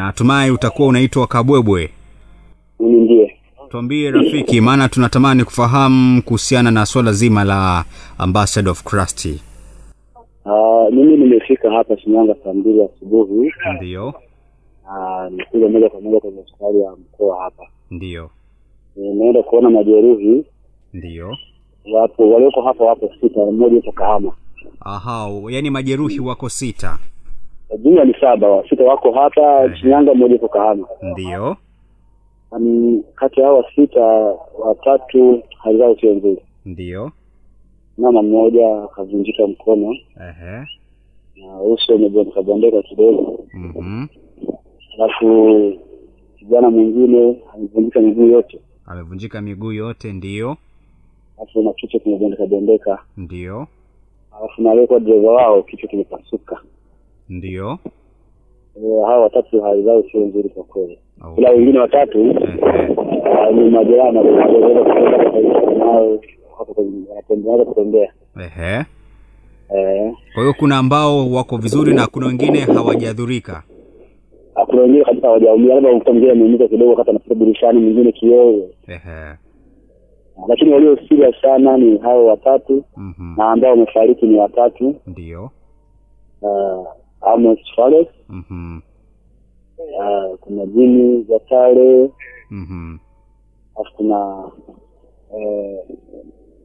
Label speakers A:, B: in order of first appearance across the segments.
A: natumai utakuwa unaitwa kabwebwe.
B: Mimi ndiye.
A: Tuambie rafiki maana tunatamani kufahamu kuhusiana na swala zima la ambassador of crusty
B: Ah, mimi nimefika hapa shinyanga saa mbili asubuhi.
A: Ndio.
B: Ah, nimekuja moja kwa moja kwenye hospitali ya mkoa hapa.
A: Ndio.
B: Nimeenda kuona majeruhi.
A: Ndio.
B: Wapo walioko hapa wapo sita mmoja yuko kahama.
A: Aha yaani majeruhi wako sita
B: jumla ni saba sita wako hapa shinyanga mmoja yupo kahama.
A: Ndiyo
B: Yaani, kati ya hawa sita watatu hali zao sio nzuri.
A: Ndio.
B: Mama mmoja akavunjika mkono.
A: Ehe.
B: Na uso umebondeka kidogo.
A: Mhm.
B: Alafu kijana mwingine amevunjika miguu yote.
A: Amevunjika miguu yote ndio.
B: Alafu na kichwa kimebondeka bondeka.
A: Ndio,
B: alafu na aliyekuwa dereva wao kichwa kimepasuka
A: ndiyo
B: Eh, hawa watatu hali zao sio nzuri kwa kweli. Ila wengine watatu ah, ni majirani wanaweza kutembea.
A: Ehe.
B: eh.
A: Kwa hiyo kuna ambao wako vizuri na kuna wengine hawajadhurika?
B: Kuna wengine kabisa hawajaumia labda mtu mwingine ameumika kidogo wakati anapita dirishani mwingine kioo.
A: Ehe.
B: lakini walio serious sana ni hao watatu
A: Mhm.
B: na ambao wamefariki ni watatu.
A: Ndio.
B: uh, Amos Fales
A: Mhm.
B: uh, kuna Jimmy Zatare.
A: Mhm.
B: alafu kuna eh,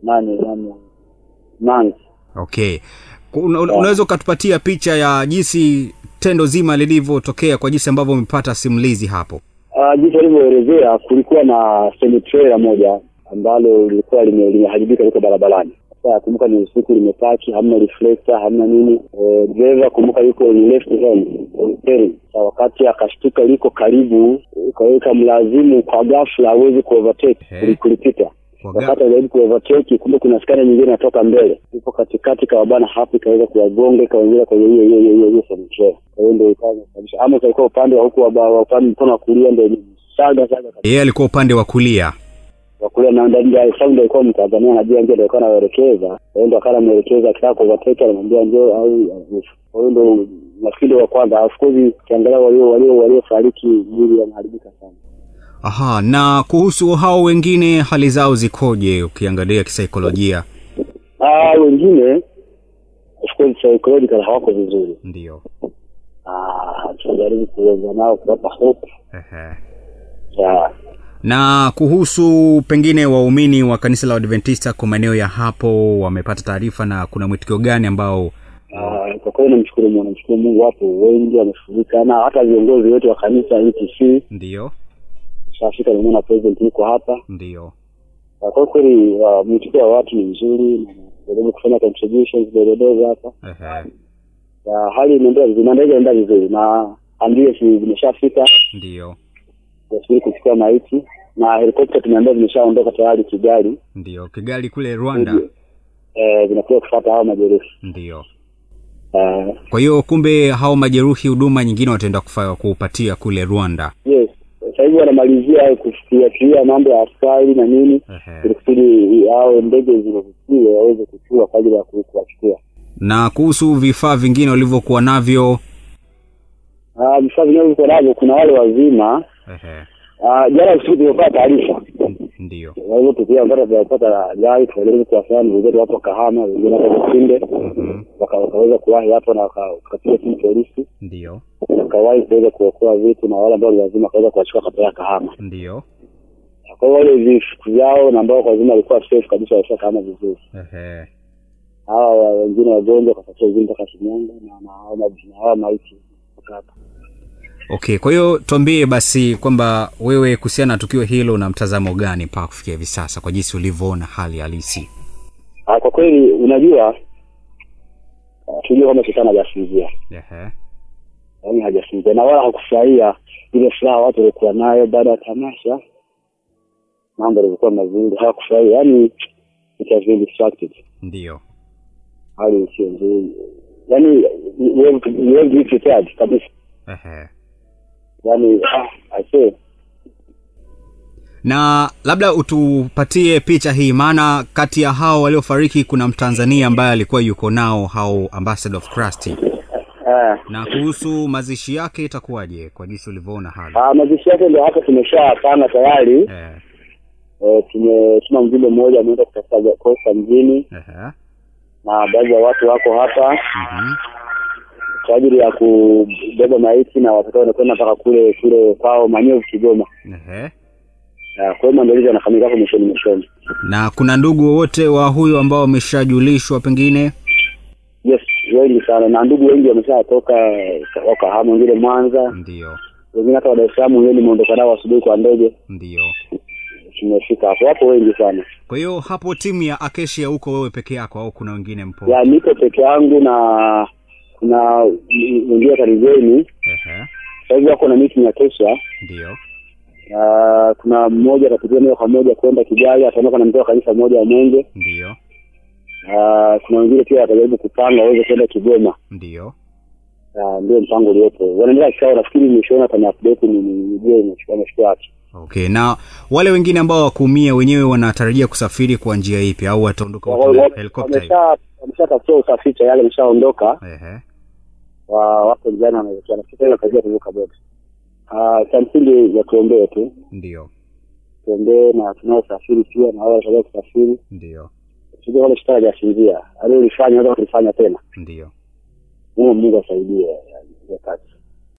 B: nani nani Manzi
A: okay Una- una- unaweza ukatupatia picha ya jinsi tendo zima lilivyotokea kwa jinsi ambavyo umepata simulizi hapo
B: uh, jinsi alivyoelezea kulikuwa na semi trailer moja ambalo lilikuwa lime- limeharibika liko barabarani sasa kumbuka ni usiku limepaki hamna reflector hamna nini. Dereva driver kumbuka yuko in left hand on steering. Wakati akashtuka liko karibu kwa hiyo ikamlazimu kwa ghafla awezi kuovertake
A: Ehe.
B: kulipita.
A: Kwa ga-
B: wakati ajaribu kuovertake kumbe kuna skani nyingine inatoka mbele. Ipo katikati kawabana hapo ikaweza kuwagonga ikawaingia kwenye hiyo hiyo hiyo hiyo semitrailer kwa hiyo ndio ikawa imesababisha ama alikuwa upande wa huku wa upande mkono wa kulia ndio saga saga.
A: Yeye alikuwa upande wa kulia
B: wakule na ndani ya sababu ndio alikuwa mtanzania anajua ndio alikuwa anaelekeza yeye hiyo ndio mwelekeza kwa kuovertake anamwambia ndio au kwa hiyo ndio nafikiri wa kwanza. Of course ukiangalia walio walio waliofariki mwili wanaharibika sana.
A: Aha na kuhusu hao wengine hali zao zikoje ukiangalia kisaikolojia?
B: Ah wengine of course psychological hawako vizuri.
A: Ndio.
B: ah tunajaribu kuongea nao kuwapa hope.
A: Ehe.
B: ya
A: na kuhusu pengine waumini wa kanisa la adventista kwa maeneo ya hapo wamepata taarifa na kuna mwitikio gani ambao
B: Ah, kwa kweli namshukuru Mungu, namshukuru Mungu, wapo wengi wamefurika, na hata viongozi wetu wa kanisa ETC
A: ndio.
B: Shafika, nimeona president yuko hapa.
A: ndiyo
B: Ah, Kwa kweli uh, mwitikio wa watu ni mzuri, jaribu kufanya contributions dogodogo hapa. Ah, hali inaendelea vizuri, maandalizi aenda vizuri, na ambulance zimeshafika,
A: ndio.
B: Asubiri kuchukua maiti na helikopta tumeambia zimeshaondoka tayari Kigali,
A: Ndio, kigali kule rwanda
B: eh, e, kufuata hao majeruhi.
A: Ndio.
B: Uh,
A: kwa hiyo kumbe hao majeruhi huduma nyingine wataenda kuupatia kule rwanda
B: yes, sasa hivi wanamalizia kufikiria mambo ya askari na nini ili kusudi hao ndege zilizokuja waweze kutua kwa ajili ya kuwachukua.
A: na kuhusu vifaa vingine walivyokuwa navyo
B: vifaa Vifaa vinavyokuwa navyo, kuna wale wazima.
A: Ehe.
B: Ah, Jana usiku tumepata taarifa,
A: ndio
B: kwa hivyo tukia mpaka tunapata gari, tunajaribu kuwasiliana ndugu zetu hapo Kahama, wengine hapo Businde,
A: Mhm.
B: waka- wakaweza kuwahi hapo na waka- wakapiga simu polisi,
A: ndio
B: wakawahi kuweza kuokoa vitu na wale ambao lazima kaweza wakaweza kuwachukua kapeleka Kahama.
A: ndio
B: Kwa wale vifu vyao na ambao kwa lazima walikuwa safe kabisa, walifika Kahama vizuri.
A: Ehe.
B: Hawa wengine wagonjwa kwa sababu zingine mpaka Shinyanga na na hawa maiti hapa.
A: Okay kwa hiyo tuambie basi kwamba wewe kuhusiana na tukio hilo na mtazamo gani mpaka kufikia hivi sasa kwa jinsi ulivyoona hali halisi
B: Ah, kwa kweli unajua tulio tujue kwamba shetani hajasinzia yaani hajasinzia na wala hakufurahia ile furaha watu walikuwa nayo baada ya tamasha mambo yalikuwa mazuri hawakufurahia yaani it has been distracted
A: ndio
B: hali sio nzuri yaani we be prepared kabisa
A: Ehe.
B: yaani ah,
A: na labda utupatie picha hii maana kati ya hao waliofariki kuna mtanzania ambaye alikuwa yuko nao hao ambassador of Christ.
B: Eh.
A: na kuhusu mazishi yake itakuwaje kwa jinsi ulivyoona hali?
B: Ah, mazishi yake ndio hapa tumeshapana tayari.
A: Eh,
B: eh, tumetuma mjumbe mmoja ameenda kutafuta kosa mjini. Na baadhi ya watu wako hapa.
A: Mhm,
B: kwa ajili ya kubeba maiti na watoto wanakwenda mpaka kule kule kwao Manyovu Kigoma.
A: ehe.
B: Kwa hiyo maandalizi yanafanyika hapo mwishoni mwishoni.
A: na kuna ndugu wowote wa huyo ambao wameshajulishwa pengine
B: Yes, wengi sana na ndugu wengi wameshatoka wakahama, wengine Mwanza,
A: ndio
B: wengine hata wa Dar es Salaam, wenyewe nimeondoka nao asubuhi kwa ndege,
A: ndio
B: tumefika hapo. Wapo wengi sana
A: kwa hiyo hapo timu ya Acacia huko wewe peke yako au kuna wengine mpo
B: ya niko peke yangu na kuna ingia karibuni
A: Ehe,
B: sasa hivi wako na meeting ya kesha
A: ndio
B: na kuna mmoja atapitia moja kwa moja kwenda Kigali, ataondoka na mtoa kanisa moja wa Mwenge.
A: ndio
B: Na kuna wengine pia watajaribu kupanga waweze kwenda Kigoma.
A: ndio
B: Na ndio mpango uliopo. Wanaendelea kikao, nafikiri mwishoni atani update ni nijue mashika wapi.
A: okay na wale wengine ambao wakuumia wenyewe wanatarajia kusafiri kwa njia ipi au wataondoka kwa hivi?
B: Wamesha wameshatafuta usafiri tayari, wameshaondoka
A: Ehe,
B: wa wako njiani wanaelekea, nafikiri na kazi ya kuvuka boda. Ah, cha msingi ya tuombee tu,
A: ndio
B: tuombee na tunaosafiri pia na wale watakao kusafiri,
A: ndio
B: sije wale shetani hajasinzia, alilofanya anaweza kulifanya tena.
A: ndio
B: Mungu Mungu asaidie kazi.